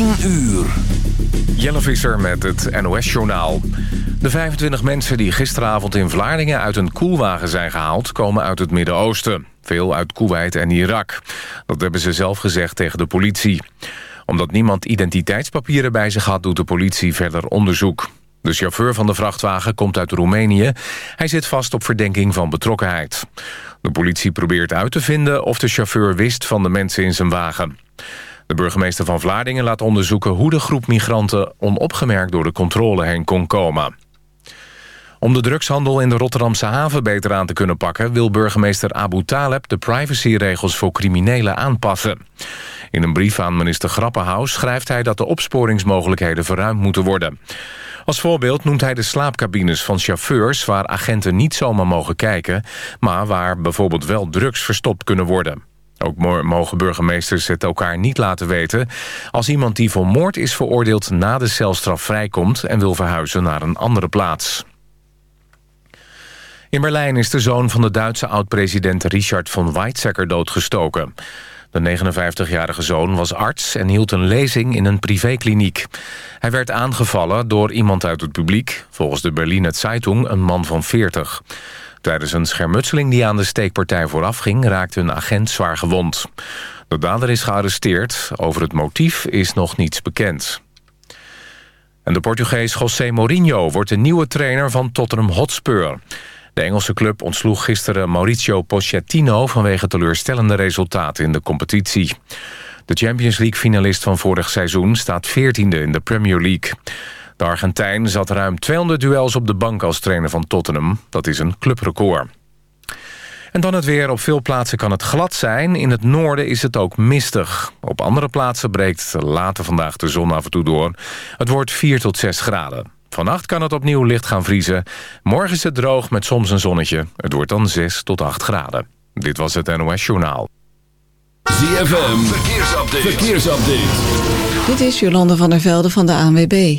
10 uur. Jelle Visser met het NOS-journaal. De 25 mensen die gisteravond in Vlaardingen uit een koelwagen zijn gehaald... komen uit het Midden-Oosten. Veel uit Kuwait en Irak. Dat hebben ze zelf gezegd tegen de politie. Omdat niemand identiteitspapieren bij zich had... doet de politie verder onderzoek. De chauffeur van de vrachtwagen komt uit Roemenië. Hij zit vast op verdenking van betrokkenheid. De politie probeert uit te vinden of de chauffeur wist van de mensen in zijn wagen. De burgemeester van Vlaardingen laat onderzoeken... hoe de groep migranten onopgemerkt door de controle heen kon komen. Om de drugshandel in de Rotterdamse haven beter aan te kunnen pakken... wil burgemeester Abu Taleb de privacyregels voor criminelen aanpassen. In een brief aan minister Grappenhaus schrijft hij dat de opsporingsmogelijkheden verruimd moeten worden. Als voorbeeld noemt hij de slaapcabines van chauffeurs... waar agenten niet zomaar mogen kijken... maar waar bijvoorbeeld wel drugs verstopt kunnen worden. Ook mogen burgemeesters het elkaar niet laten weten... als iemand die voor moord is veroordeeld na de celstraf vrijkomt... en wil verhuizen naar een andere plaats. In Berlijn is de zoon van de Duitse oud-president Richard von Weizsäcker doodgestoken. De 59-jarige zoon was arts en hield een lezing in een privékliniek. Hij werd aangevallen door iemand uit het publiek... volgens de Berliner Zeitung een man van 40. Tijdens een schermutseling die aan de steekpartij voorafging... raakte een agent zwaar gewond. De dader is gearresteerd. Over het motief is nog niets bekend. En de Portugees José Mourinho wordt de nieuwe trainer van Tottenham Hotspur. De Engelse club ontsloeg gisteren Mauricio Pochettino... vanwege teleurstellende resultaten in de competitie. De Champions League-finalist van vorig seizoen staat 14e in de Premier League. De Argentijn zat ruim 200 duels op de bank als trainer van Tottenham. Dat is een clubrecord. En dan het weer. Op veel plaatsen kan het glad zijn. In het noorden is het ook mistig. Op andere plaatsen breekt later vandaag de zon af en toe door. Het wordt 4 tot 6 graden. Vannacht kan het opnieuw licht gaan vriezen. Morgen is het droog met soms een zonnetje. Het wordt dan 6 tot 8 graden. Dit was het NOS Journaal. ZFM, verkeersupdate. verkeersupdate. Dit is Jolande van der Velde van de ANWB.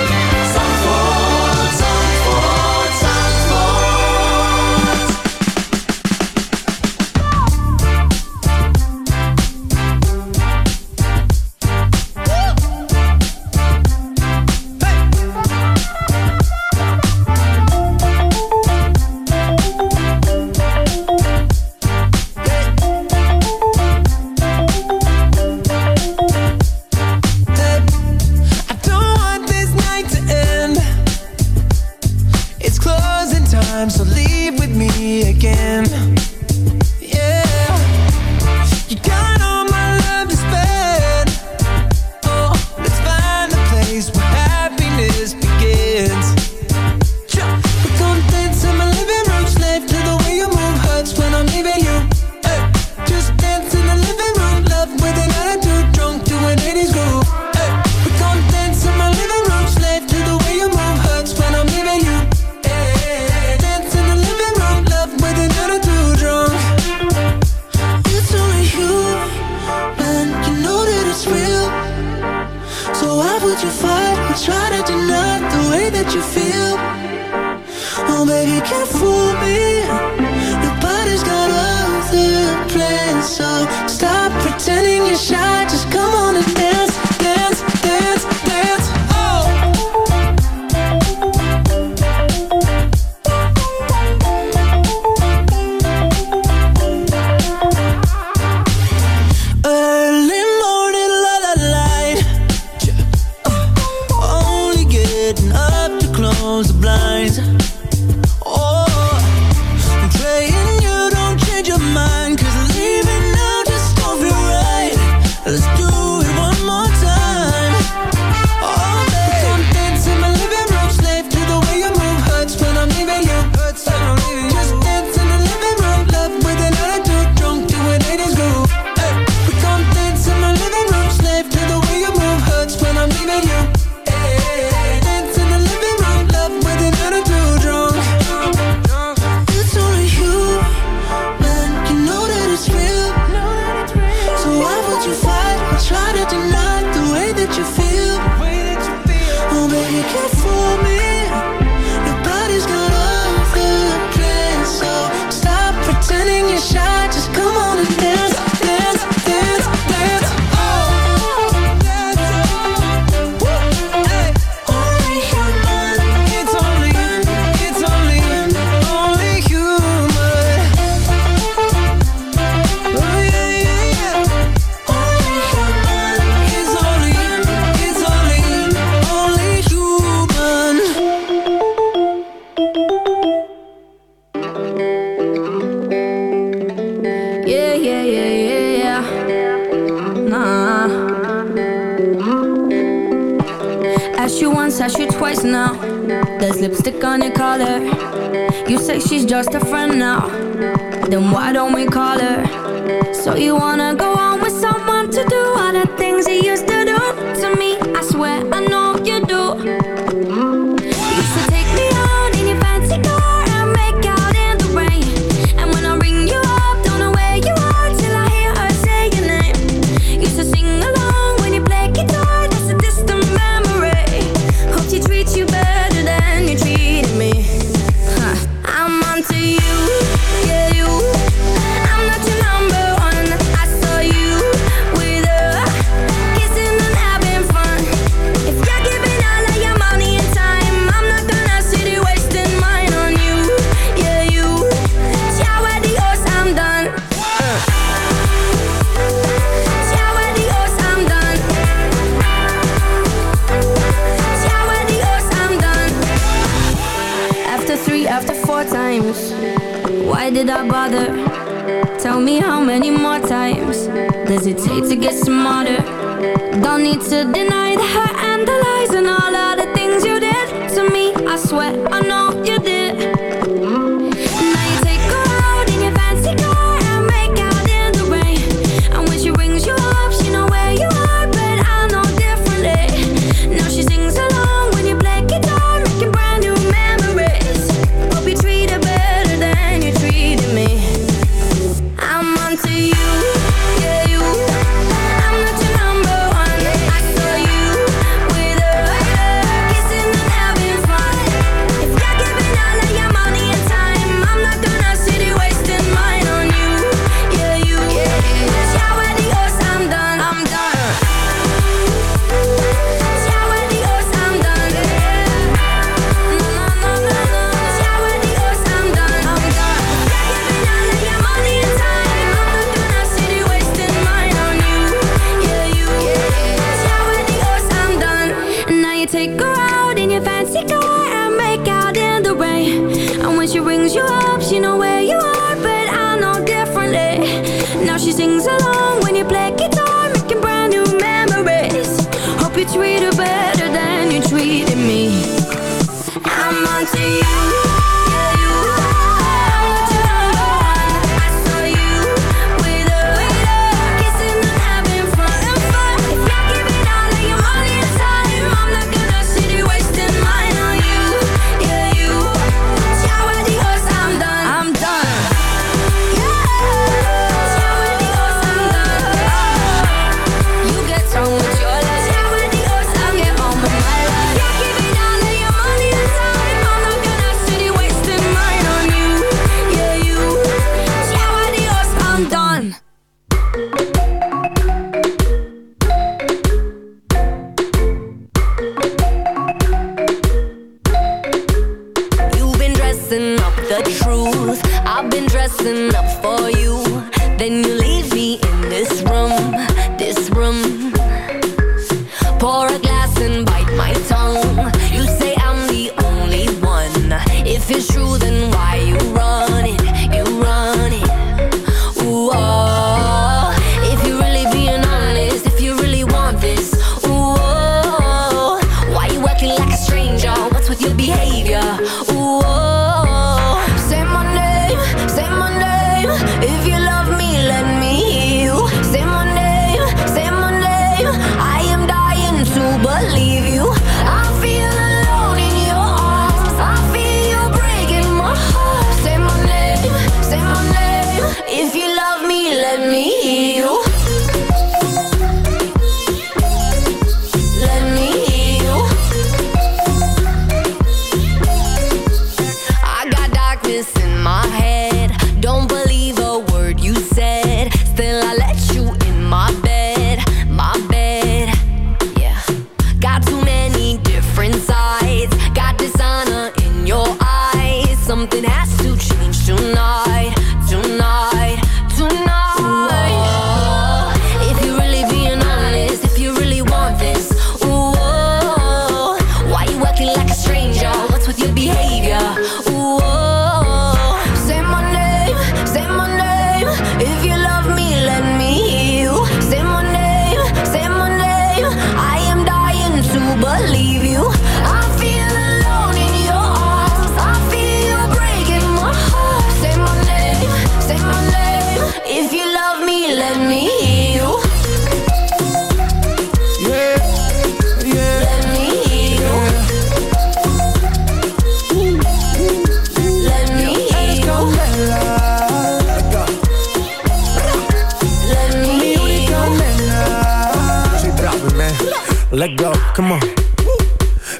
see you.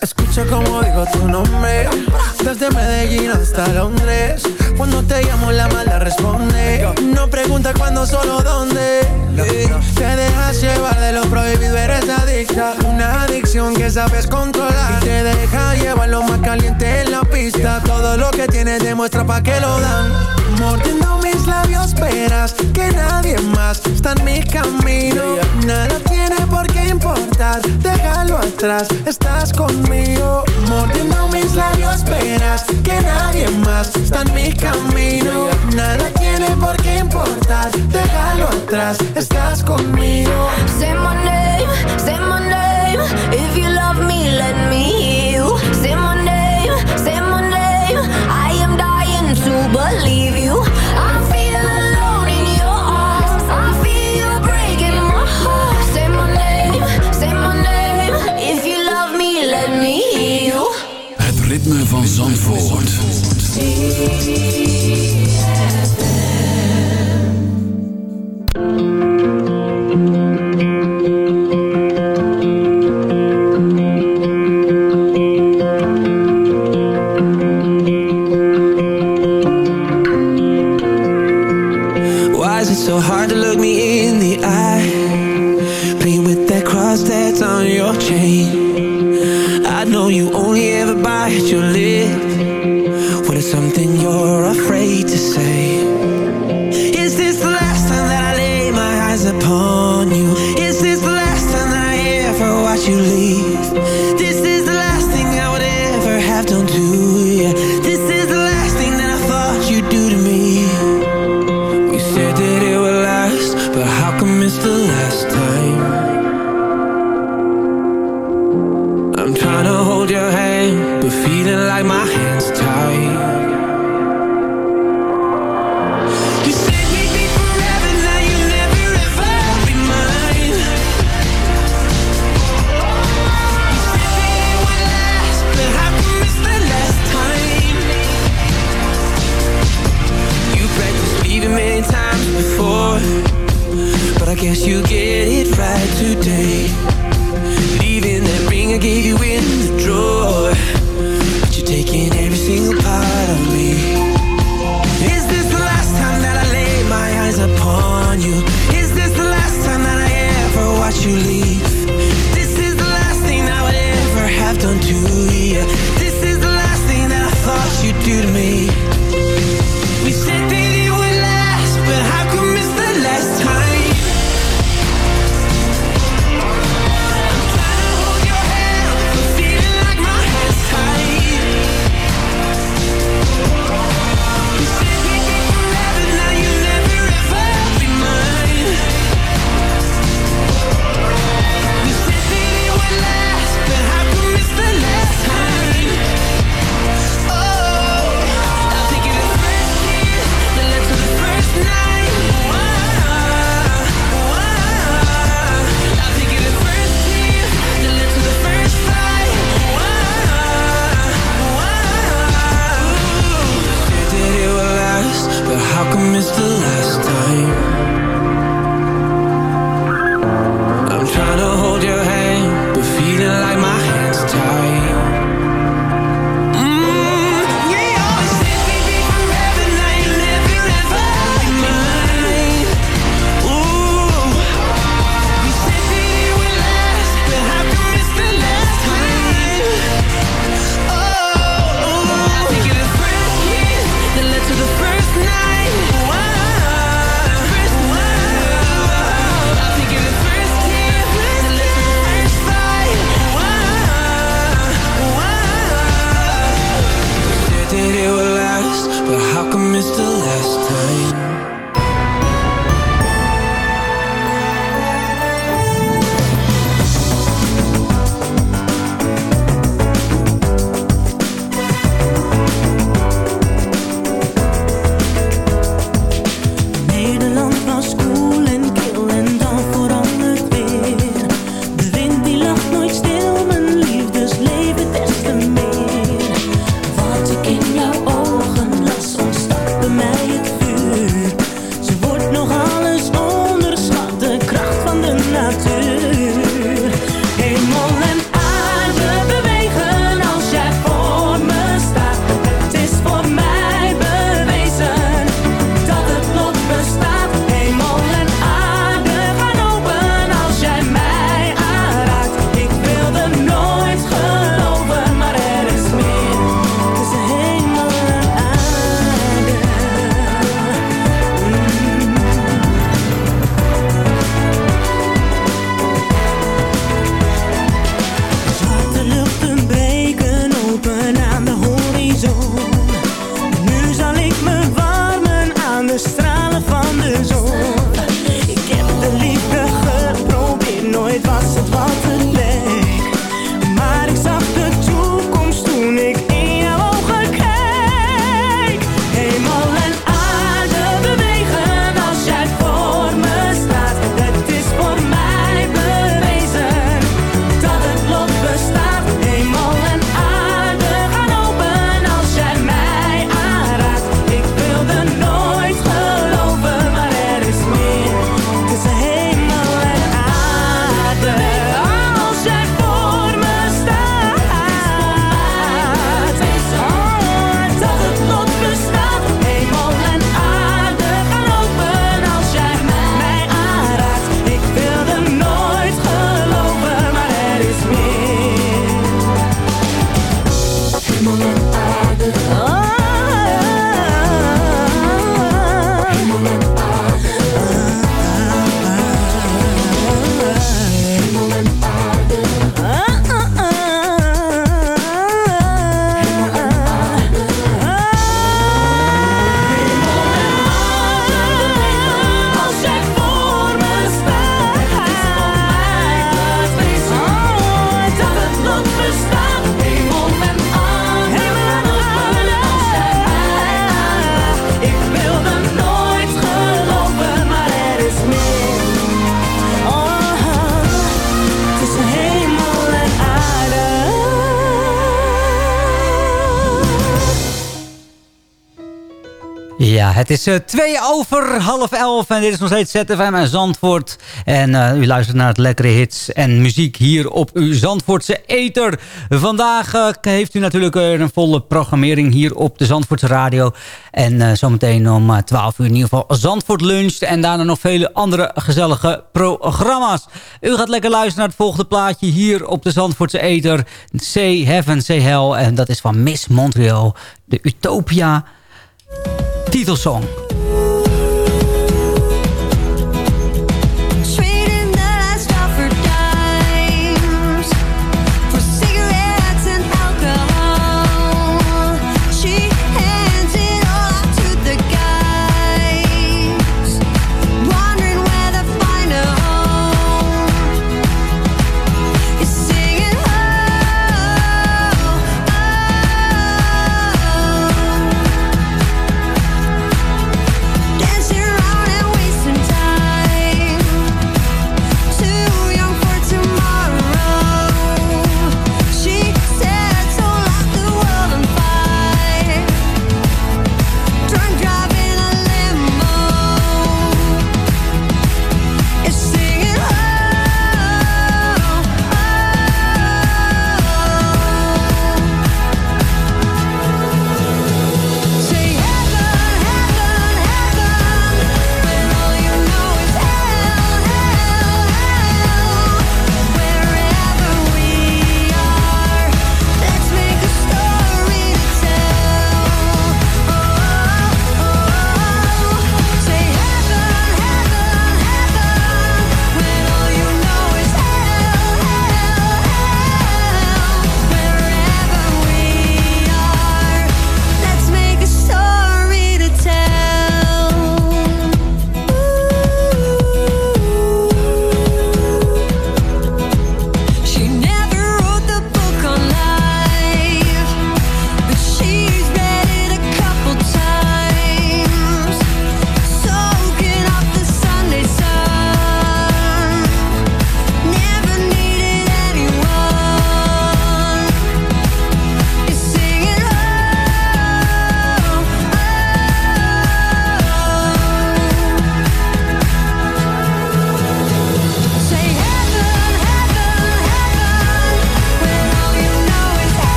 Escucha como digo tu nombre, desde Medellín hasta Londres. Cuando te llamo la mala responde, no pregunta cuándo, solo dónde. Te dejas llevar de lo prohibido, eres adicta, una adicción que sabes controlar. Y te deja llevar lo más caliente que tienes demuestra pa' que lo dan. Mordiendo mis labios, verás que nadie más está en mi camino. Nada tiene por qué importar, déjalo atrás, estás conmigo. Mordiendo mis labios, verás que nadie más está en mi camino. Nada tiene por qué importar, déjalo atrás, estás conmigo. Say my name, say my name. If you love me, let me Zandvoort. Ja, het is eh, twee over half elf en dit is nog steeds ZFM en Zandvoort. En eh, u luistert naar het lekkere hits en muziek hier op uw Zandvoortse Eter. Vandaag eh, heeft u natuurlijk een volle programmering hier op de Zandvoortse Radio. En zometeen om eh, 12 uur in ieder geval Zandvoort Lunch. En daarna nog vele andere gezellige programma's. U gaat lekker luisteren naar het volgende plaatje hier op de Zandvoortse Eter. Say Heaven, Say Hell. En dat is van Miss Montreal, de Utopia titelsong.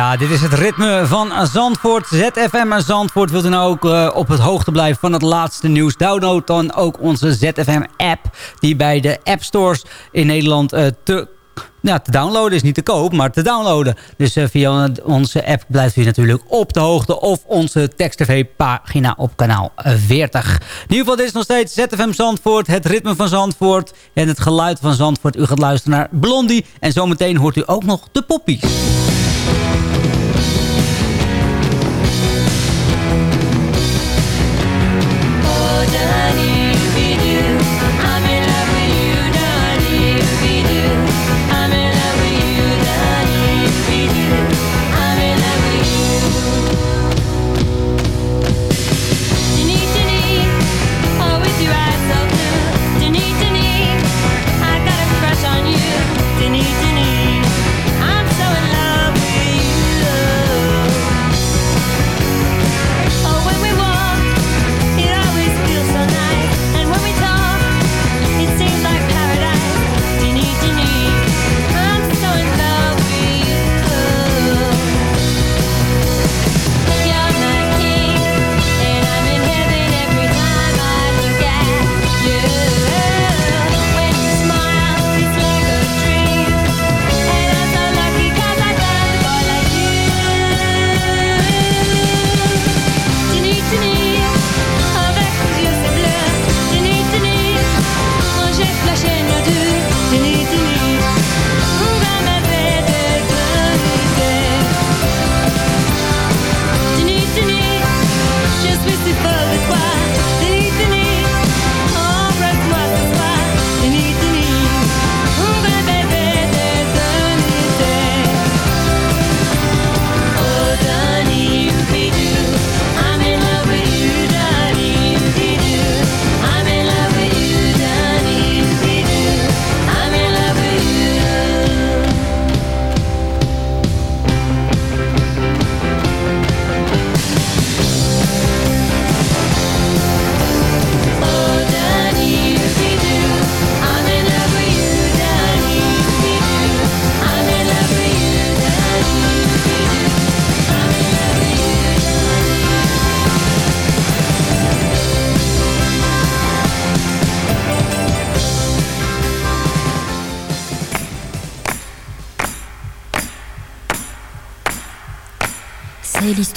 Ja, dit is het ritme van Zandvoort. ZFM Zandvoort. Wilt u nou ook eh, op het hoogte blijven van het laatste nieuws? Download dan ook onze ZFM-app. Die bij de App Stores in Nederland eh, te, ja, te downloaden is. Niet te koop, maar te downloaden. Dus eh, via onze app blijft u natuurlijk op de hoogte. Of onze tekst-tv-pagina op kanaal eh, 40. In ieder geval, dit is nog steeds ZFM Zandvoort. Het ritme van Zandvoort. En het geluid van Zandvoort. U gaat luisteren naar Blondie. En zometeen hoort u ook nog de poppies. journey.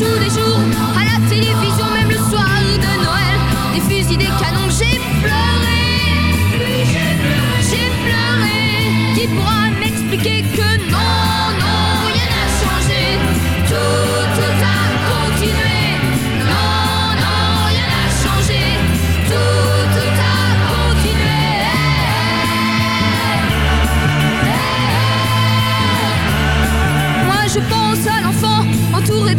输对输。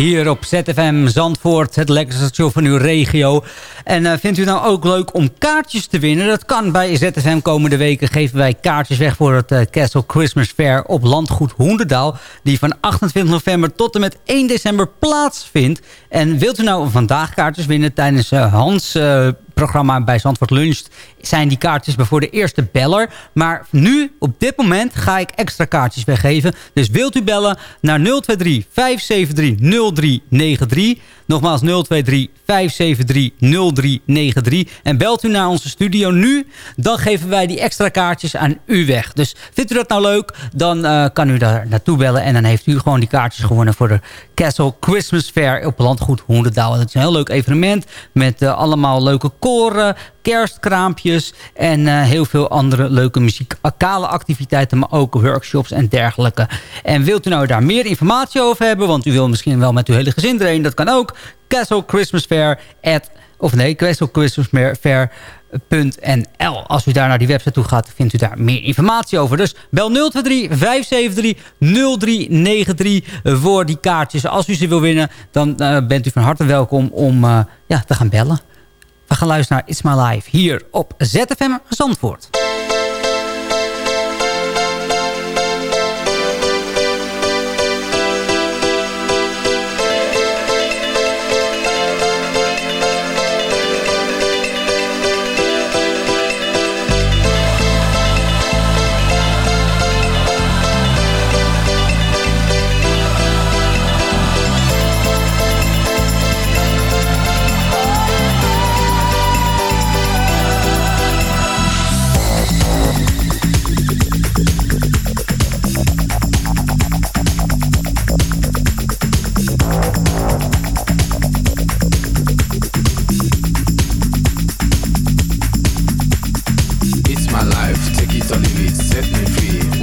Hier op ZFM Zandvoort, het lekkerste station van uw regio. En eh, vindt u nou ook leuk om kaartjes te winnen? Dat kan bij ZFM komende weken. Geven wij kaartjes weg voor het eh, Castle Christmas Fair op landgoed Hoenderdaal. Die van 28 november tot en met 1 december plaatsvindt. En wilt u nou vandaag kaartjes winnen tijdens eh, Hans... programma bij Zandvoort Lunch zijn die kaartjes voor de eerste beller. Maar nu, op dit moment, ga ik extra kaartjes weggeven. Dus wilt u bellen naar 023 573 0393. Nogmaals 023 573 0393. En belt u naar onze studio nu, dan geven wij die extra kaartjes aan u weg. Dus vindt u dat nou leuk, dan eh, kan u daar naartoe bellen. En dan heeft u gewoon die kaartjes gewonnen voor de Castle Christmas Fair op Landgoed Hoenderdaal. Dat is een heel leuk evenement met eh, allemaal leuke kerstkraampjes en eh, heel veel andere leuke muzikale activiteiten, maar ook workshops en dergelijke. En wilt u nou daar meer informatie over hebben, want u wil misschien wel met uw hele gezin erheen, dat kan ook. Castle Christmas Fair at, of nee, Castle Christmas Fair .nl. Als u daar naar die website toe gaat, vindt u daar meer informatie over. Dus bel 023 573 0393 voor die kaartjes. Als u ze wil winnen, dan eh, bent u van harte welkom om eh, ja, te gaan bellen. We gaan luisteren naar It's My Life hier op ZFM Zandvoort.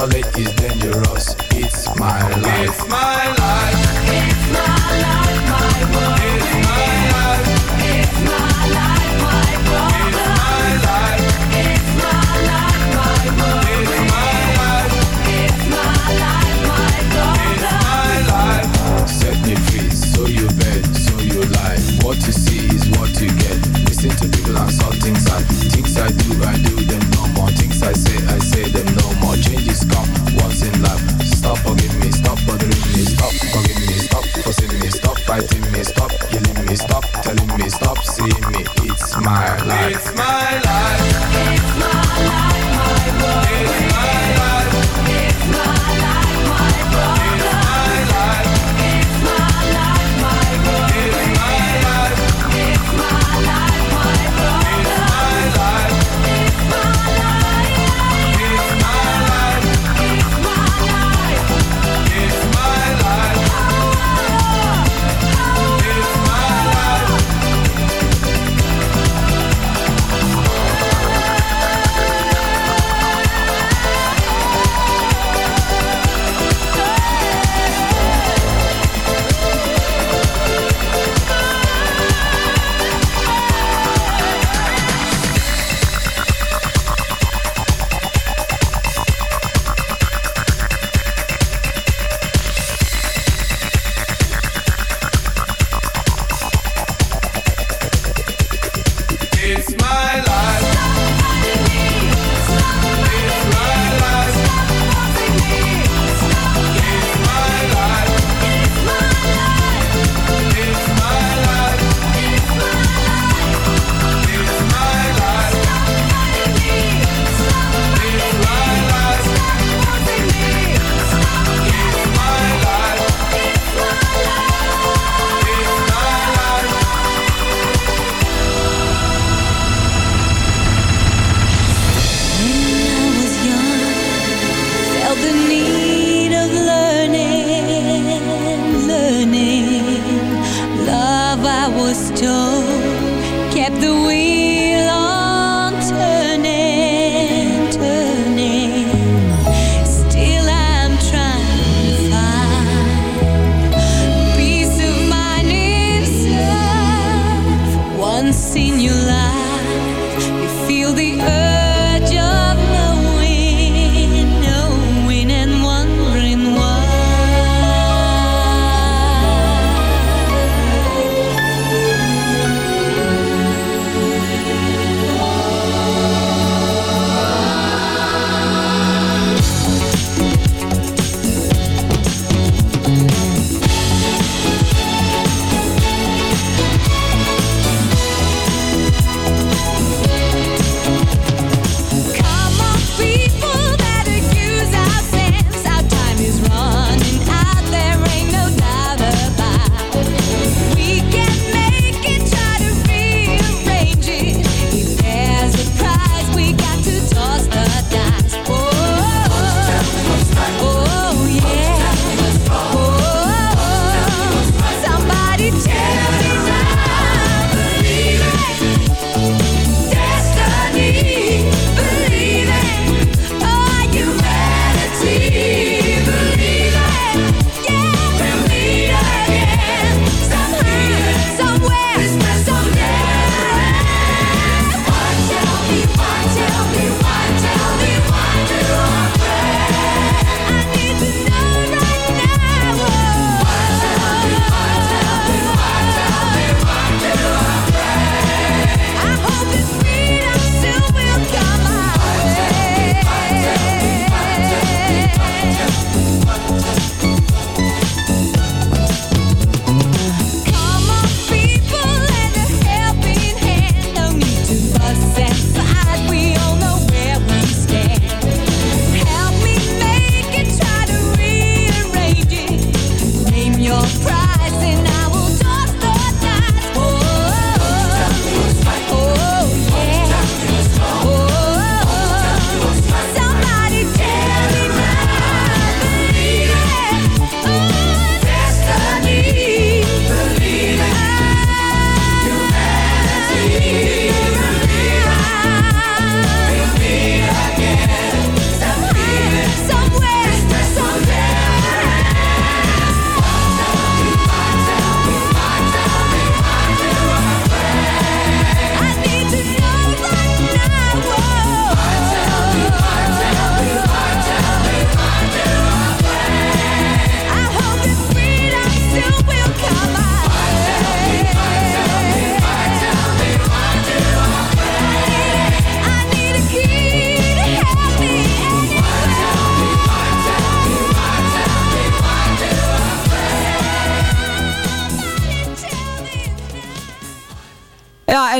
gonna let you.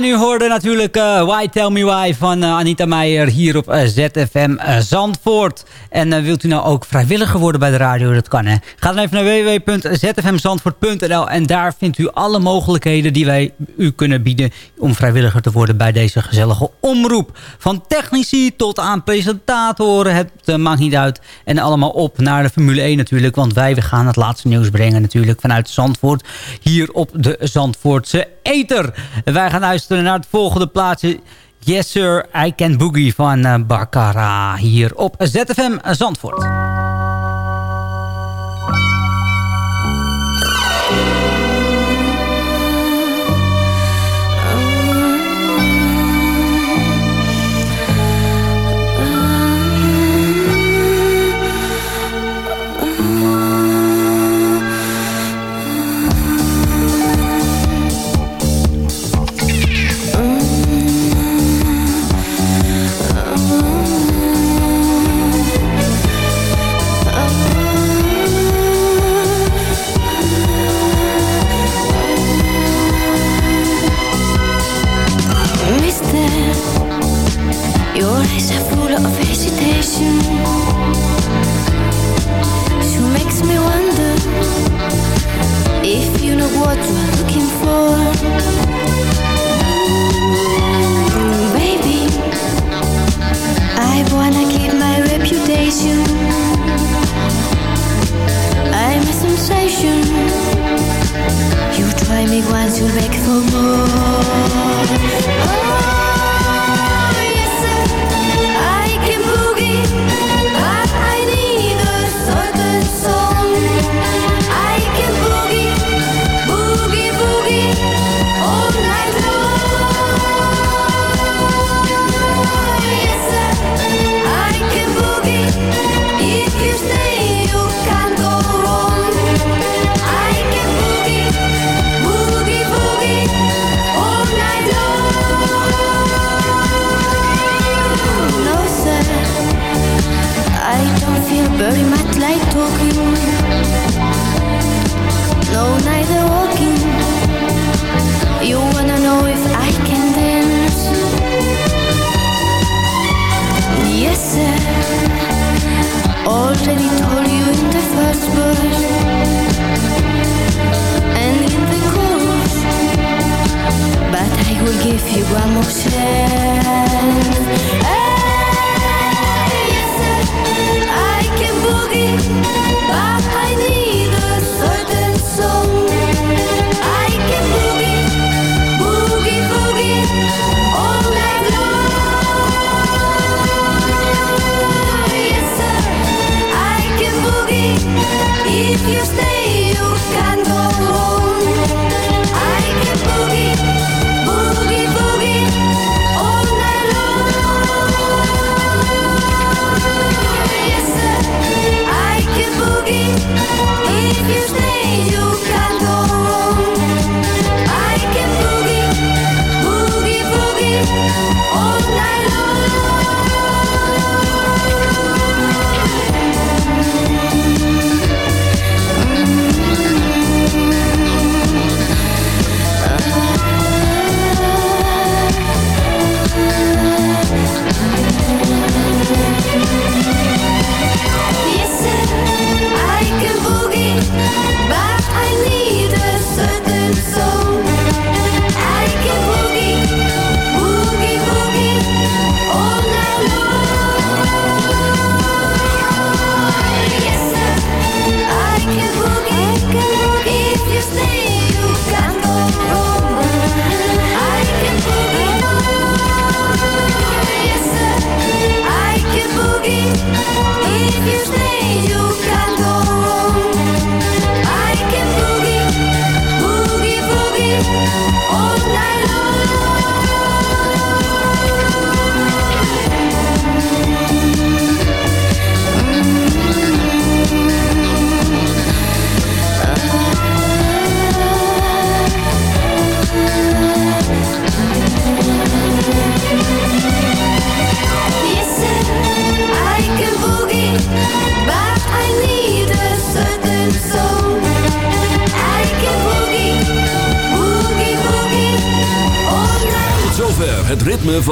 En u hoorde natuurlijk eh, Why Tell Me Why van eh, Anita Meijer hier op eh, ZFM Zandvoort. En wilt u nou ook vrijwilliger worden bij de radio? Dat kan hè. Ga dan even naar www.zfmzandvoort.nl en daar vindt u alle mogelijkheden die wij u kunnen bieden om vrijwilliger te worden bij deze gezellige omroep. Van technici tot aan presentatoren, het maakt niet uit. En allemaal op naar de Formule 1 natuurlijk, want wij gaan het laatste nieuws brengen natuurlijk vanuit Zandvoort. Hier op de Zandvoortse Eter. Wij gaan luisteren naar het volgende plaatje. Yes Sir, I Can Boogie van eh, Barbara hier op ZFM Zandvoort. if you stay.